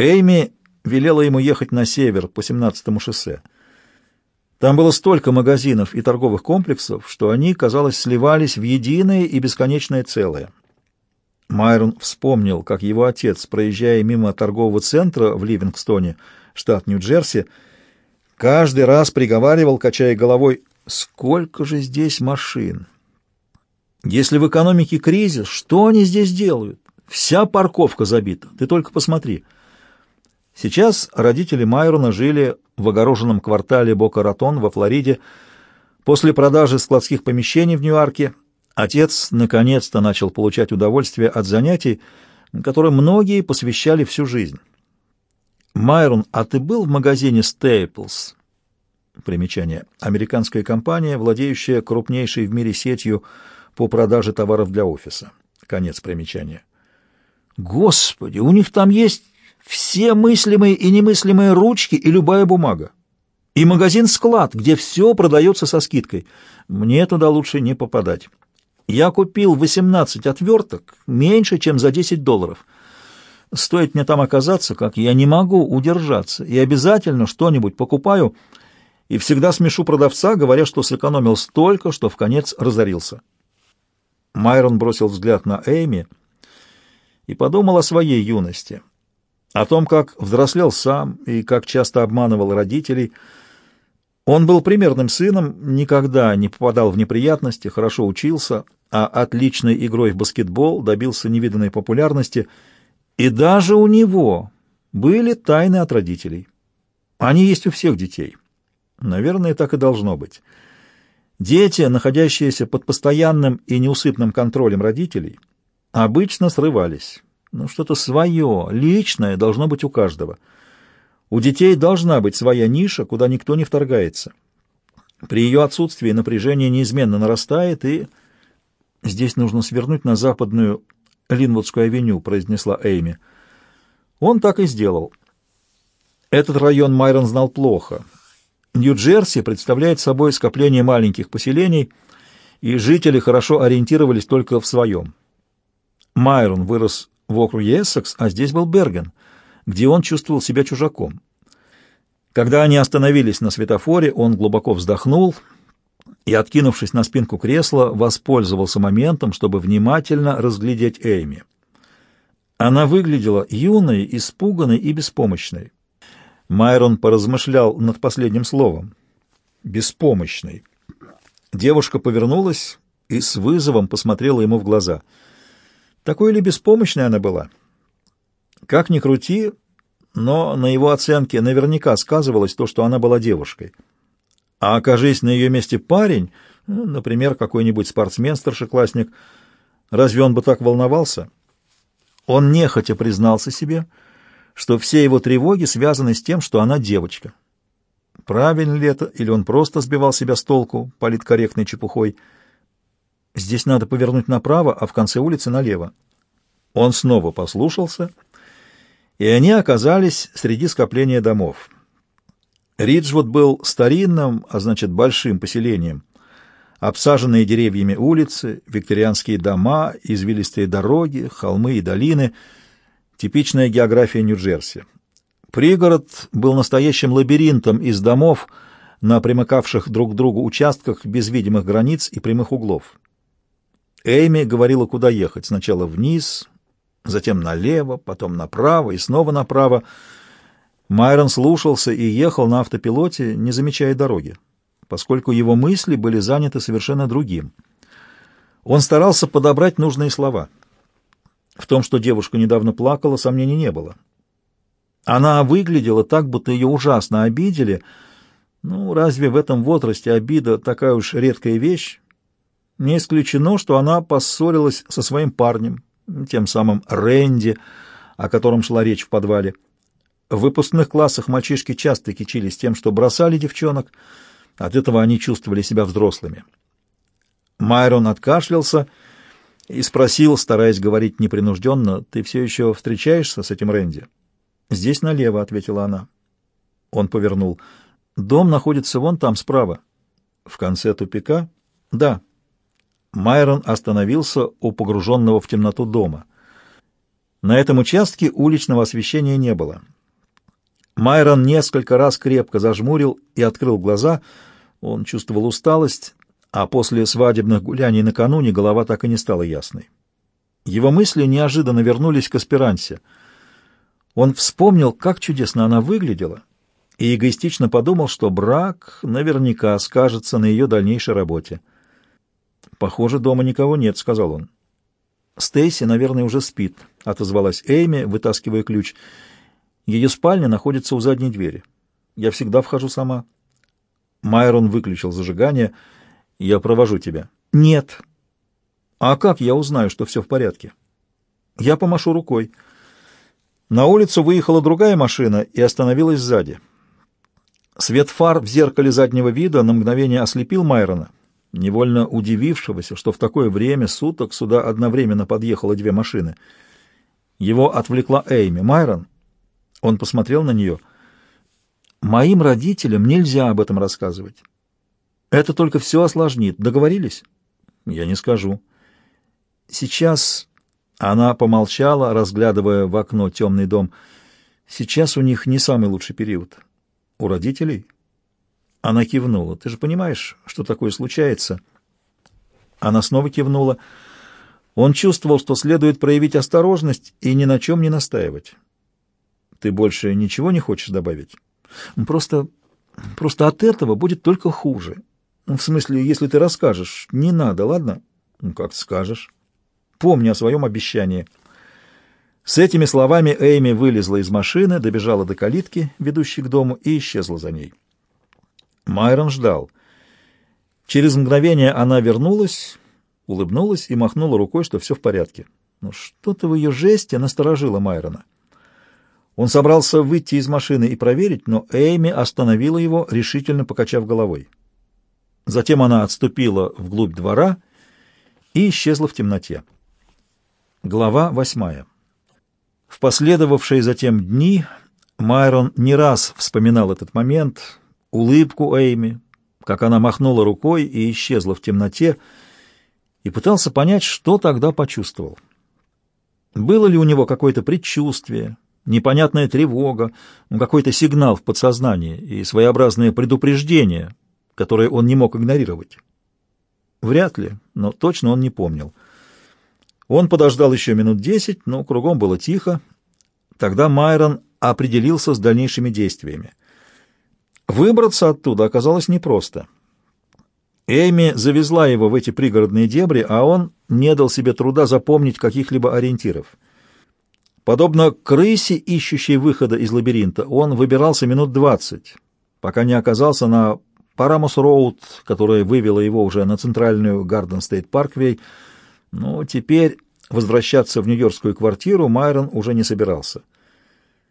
Эйми велела ему ехать на север по 17-му шоссе. Там было столько магазинов и торговых комплексов, что они, казалось, сливались в единое и бесконечное целое. Майрон вспомнил, как его отец, проезжая мимо торгового центра в Ливингстоне, штат Нью-Джерси, каждый раз приговаривал, качая головой, «Сколько же здесь машин!» Если в экономике кризис, что они здесь делают? Вся парковка забита, ты только посмотри. Сейчас родители Майрона жили в огороженном квартале Бока-Ратон во Флориде. После продажи складских помещений в Ньюарке отец наконец-то начал получать удовольствие от занятий, которые многие посвящали всю жизнь. «Майрон, а ты был в магазине Staples?» Примечание. Американская компания, владеющая крупнейшей в мире сетью по продаже товаров для офиса. Конец примечания. Господи, у них там есть все мыслимые и немыслимые ручки и любая бумага. И магазин-склад, где все продается со скидкой. Мне туда лучше не попадать. Я купил 18 отверток меньше, чем за 10 долларов. Стоит мне там оказаться, как я не могу удержаться, и обязательно что-нибудь покупаю, и всегда смешу продавца, говоря, что сэкономил столько, что в конец разорился. Майрон бросил взгляд на Эйми и подумал о своей юности, о том, как взрослел сам и как часто обманывал родителей. Он был примерным сыном, никогда не попадал в неприятности, хорошо учился, а отличной игрой в баскетбол добился невиданной популярности, и даже у него были тайны от родителей. Они есть у всех детей. Наверное, так и должно быть. Дети, находящиеся под постоянным и неусыпным контролем родителей, обычно срывались. Но ну, что-то свое, личное должно быть у каждого. У детей должна быть своя ниша, куда никто не вторгается. При ее отсутствии напряжение неизменно нарастает, и... «Здесь нужно свернуть на западную Линвудскую авеню», — произнесла Эйми. Он так и сделал. Этот район Майрон знал плохо — Нью-Джерси представляет собой скопление маленьких поселений, и жители хорошо ориентировались только в своем. Майрон вырос в округе Эссекс, а здесь был Берген, где он чувствовал себя чужаком. Когда они остановились на светофоре, он глубоко вздохнул и, откинувшись на спинку кресла, воспользовался моментом, чтобы внимательно разглядеть Эйми. Она выглядела юной, испуганной и беспомощной. Майрон поразмышлял над последним словом. «Беспомощный». Девушка повернулась и с вызовом посмотрела ему в глаза. Такой ли беспомощной она была? Как ни крути, но на его оценке наверняка сказывалось то, что она была девушкой. А окажись на ее месте парень, ну, например, какой-нибудь спортсмен-старшеклассник, разве он бы так волновался? Он нехотя признался себе — что все его тревоги связаны с тем, что она девочка. Правильно ли это, или он просто сбивал себя с толку политкорректной чепухой? Здесь надо повернуть направо, а в конце улицы налево. Он снова послушался, и они оказались среди скопления домов. Риджвуд был старинным, а значит большим поселением. Обсаженные деревьями улицы, викторианские дома, извилистые дороги, холмы и долины — Типичная география Нью-Джерси. Пригород был настоящим лабиринтом из домов на примыкавших друг к другу участках без видимых границ и прямых углов. Эйми говорила, куда ехать. Сначала вниз, затем налево, потом направо и снова направо. Майрон слушался и ехал на автопилоте, не замечая дороги, поскольку его мысли были заняты совершенно другим. Он старался подобрать нужные слова — в том, что девушка недавно плакала, сомнений не было. Она выглядела так, будто ее ужасно обидели. Ну, разве в этом возрасте обида такая уж редкая вещь? Не исключено, что она поссорилась со своим парнем, тем самым Рэнди, о котором шла речь в подвале. В выпускных классах мальчишки часто кичились тем, что бросали девчонок, от этого они чувствовали себя взрослыми. Майрон откашлялся и спросил, стараясь говорить непринужденно, «Ты все еще встречаешься с этим Рэнди?» «Здесь налево», — ответила она. Он повернул. «Дом находится вон там, справа». «В конце тупика?» «Да». Майрон остановился у погруженного в темноту дома. На этом участке уличного освещения не было. Майрон несколько раз крепко зажмурил и открыл глаза. Он чувствовал усталость, а после свадебных гуляний накануне голова так и не стала ясной. Его мысли неожиданно вернулись к аспирансе. Он вспомнил, как чудесно она выглядела, и эгоистично подумал, что брак наверняка скажется на ее дальнейшей работе. «Похоже, дома никого нет», — сказал он. «Стейси, наверное, уже спит», — отозвалась Эйми, вытаскивая ключ. «Ее спальня находится у задней двери. Я всегда вхожу сама». Майрон выключил зажигание. «Я провожу тебя». «Нет». «А как я узнаю, что все в порядке?» «Я помашу рукой». На улицу выехала другая машина и остановилась сзади. Свет фар в зеркале заднего вида на мгновение ослепил Майрона невольно удивившегося, что в такое время суток сюда одновременно подъехало две машины. Его отвлекла Эйми. «Майрон?» Он посмотрел на нее. «Моим родителям нельзя об этом рассказывать. Это только все осложнит. Договорились?» «Я не скажу». «Сейчас...» Она помолчала, разглядывая в окно темный дом. «Сейчас у них не самый лучший период». «У родителей?» Она кивнула. «Ты же понимаешь, что такое случается?» Она снова кивнула. Он чувствовал, что следует проявить осторожность и ни на чем не настаивать. «Ты больше ничего не хочешь добавить?» «Просто... просто от этого будет только хуже. В смысле, если ты расскажешь, не надо, ладно?» «Ну, как скажешь. Помни о своем обещании». С этими словами Эйми вылезла из машины, добежала до калитки, ведущей к дому, и исчезла за ней. Майрон ждал. Через мгновение она вернулась, улыбнулась и махнула рукой, что все в порядке. Но что-то в ее жесте насторожило Майрона. Он собрался выйти из машины и проверить, но Эйми остановила его, решительно покачав головой. Затем она отступила вглубь двора и исчезла в темноте. Глава восьмая. В последовавшие затем дни Майрон не раз вспоминал этот момент, улыбку Эйми, как она махнула рукой и исчезла в темноте, и пытался понять, что тогда почувствовал. Было ли у него какое-то предчувствие, непонятная тревога, какой-то сигнал в подсознании и своеобразное предупреждение, которое он не мог игнорировать? Вряд ли, но точно он не помнил. Он подождал еще минут десять, но кругом было тихо. Тогда Майрон определился с дальнейшими действиями. Выбраться оттуда оказалось непросто. Эми завезла его в эти пригородные дебри, а он не дал себе труда запомнить каких-либо ориентиров. Подобно крысе, ищущей выхода из лабиринта, он выбирался минут двадцать, пока не оказался на Парамус-Роуд, которая вывела его уже на центральную Гарден-Стейт-Парквей. Но теперь возвращаться в нью-йоркскую квартиру Майрон уже не собирался —